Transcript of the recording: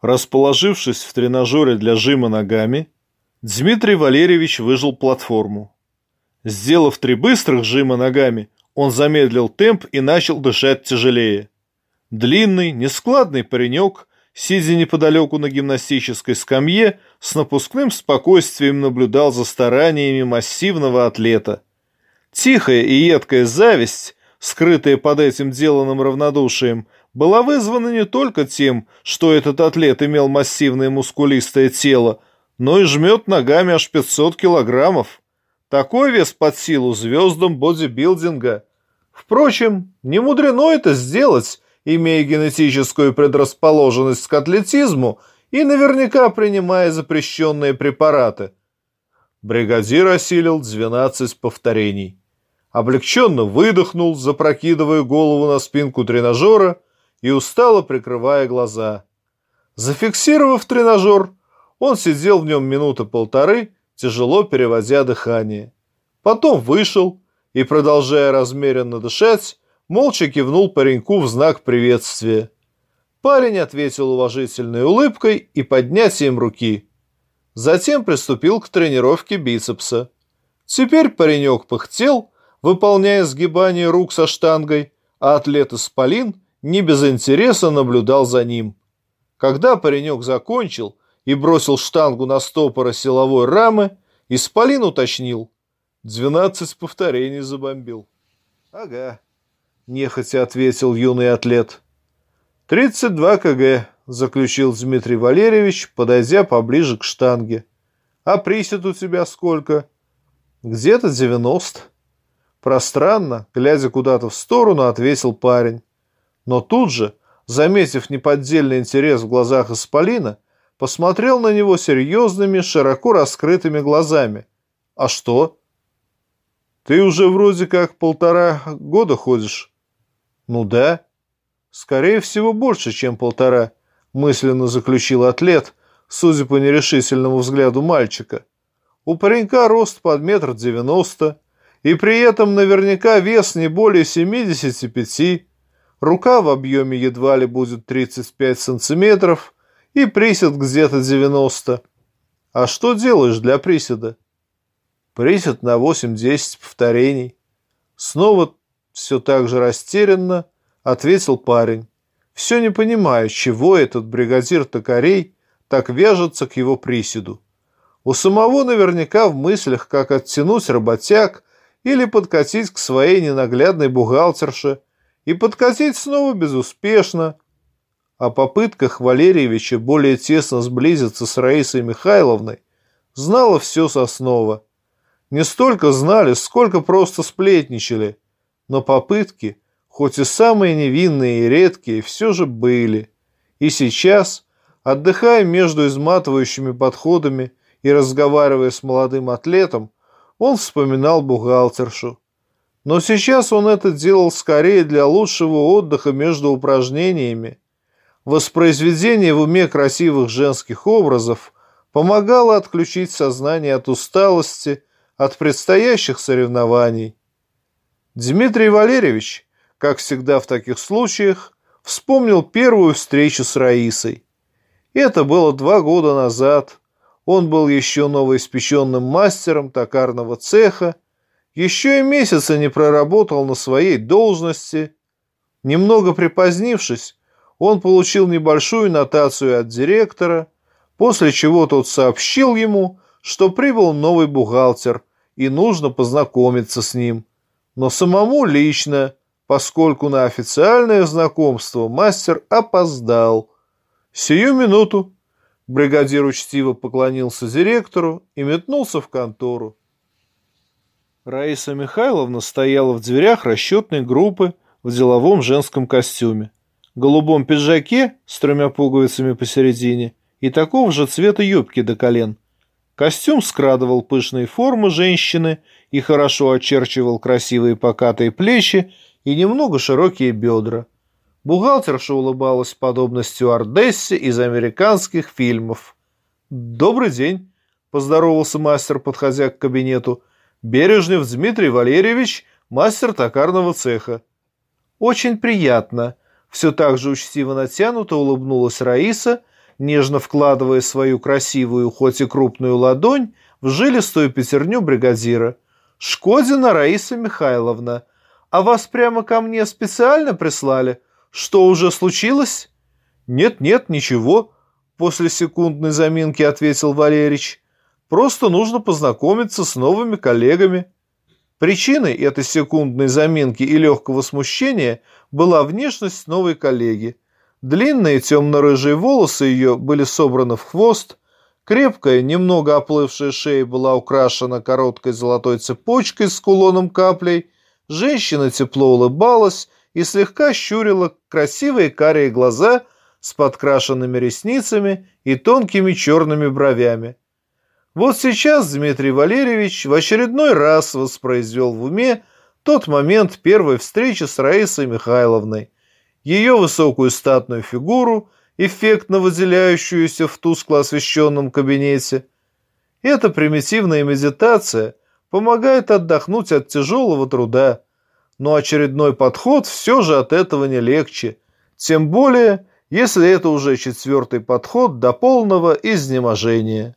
Расположившись в тренажере для жима ногами, Дмитрий Валерьевич выжил платформу. Сделав три быстрых жима ногами, он замедлил темп и начал дышать тяжелее. Длинный, нескладный паренек, сидя неподалеку на гимнастической скамье, с напускным спокойствием наблюдал за стараниями массивного атлета. Тихая и едкая зависть, скрытая под этим деланным равнодушием, была вызвана не только тем, что этот атлет имел массивное мускулистое тело, но и жмет ногами аж 500 килограммов. Такой вес под силу звездам бодибилдинга. Впрочем, не мудрено это сделать, имея генетическую предрасположенность к атлетизму и наверняка принимая запрещенные препараты. Бригадир осилил 12 повторений. Облегченно выдохнул, запрокидывая голову на спинку тренажера и устало прикрывая глаза. Зафиксировав тренажер, он сидел в нем минуты полторы, тяжело переводя дыхание. Потом вышел и, продолжая размеренно дышать, молча кивнул пареньку в знак приветствия. Парень ответил уважительной улыбкой и поднятием руки. Затем приступил к тренировке бицепса. Теперь паренек пыхтел, выполняя сгибание рук со штангой, а атлет Исполин не без интереса наблюдал за ним. Когда паренек закончил и бросил штангу на стопора силовой рамы, Исполин уточнил. Двенадцать повторений забомбил. Ага, нехотя ответил юный атлет. Тридцать два кг, заключил Дмитрий Валерьевич, подойдя поближе к штанге. А присед у тебя сколько? Где-то девяносто. Пространно, глядя куда-то в сторону, ответил парень. Но тут же, заметив неподдельный интерес в глазах Исполина, посмотрел на него серьезными, широко раскрытыми глазами. «А что?» «Ты уже вроде как полтора года ходишь». «Ну да». «Скорее всего, больше, чем полтора», — мысленно заключил атлет, судя по нерешительному взгляду мальчика. «У паренька рост под метр девяносто, и при этом наверняка вес не более семидесяти пяти. Рука в объеме едва ли будет тридцать пять сантиметров, и присед где-то 90. А что делаешь для приседа? Присед на 8-10 повторений. Снова все так же растерянно ответил парень. Все не понимаю, чего этот бригадир токарей так вяжется к его приседу. У самого наверняка в мыслях, как оттянуть работяг или подкатить к своей ненаглядной бухгалтерше, и подкатить снова безуспешно, о попытках Валерьевича более тесно сблизиться с Раисой Михайловной знала все Соснова. Не столько знали, сколько просто сплетничали, но попытки, хоть и самые невинные и редкие, все же были. И сейчас, отдыхая между изматывающими подходами и разговаривая с молодым атлетом, он вспоминал бухгалтершу. Но сейчас он это делал скорее для лучшего отдыха между упражнениями, Воспроизведение в уме красивых женских образов помогало отключить сознание от усталости, от предстоящих соревнований. Дмитрий Валерьевич, как всегда в таких случаях, вспомнил первую встречу с Раисой. Это было два года назад. Он был еще новоиспеченным мастером токарного цеха, еще и месяца не проработал на своей должности. Немного припозднившись, он получил небольшую нотацию от директора, после чего тот сообщил ему, что прибыл новый бухгалтер и нужно познакомиться с ним. Но самому лично, поскольку на официальное знакомство мастер опоздал. Сию минуту бригадир учтиво поклонился директору и метнулся в контору. Раиса Михайловна стояла в дверях расчетной группы в деловом женском костюме голубом пиджаке с тремя пуговицами посередине и такого же цвета юбки до колен. Костюм скрадывал пышные формы женщины и хорошо очерчивал красивые покатые плечи и немного широкие бедра. Бухгалтерша улыбалась подобно стюардессе из американских фильмов. «Добрый день», — поздоровался мастер, подходя к кабинету. «Бережнев Дмитрий Валерьевич, мастер токарного цеха». «Очень приятно», — все так же учтиво натянуто улыбнулась Раиса нежно вкладывая свою красивую, хоть и крупную ладонь в жилистую пятерню бригадира. «Шкодина Раиса Михайловна, а вас прямо ко мне специально прислали? Что уже случилось?» «Нет-нет, ничего», — после секундной заминки ответил Валерич. «Просто нужно познакомиться с новыми коллегами». Причиной этой секундной заминки и легкого смущения была внешность новой коллеги. Длинные темно-рыжие волосы ее были собраны в хвост, крепкая, немного оплывшая шея была украшена короткой золотой цепочкой с кулоном каплей, женщина тепло улыбалась и слегка щурила красивые карие глаза с подкрашенными ресницами и тонкими черными бровями. Вот сейчас Дмитрий Валерьевич в очередной раз воспроизвел в уме тот момент первой встречи с Раисой Михайловной, ее высокую статную фигуру, эффектно выделяющуюся в тускло освещенном кабинете. Эта примитивная медитация помогает отдохнуть от тяжелого труда, но очередной подход все же от этого не легче, тем более, если это уже четвертый подход до полного изнеможения.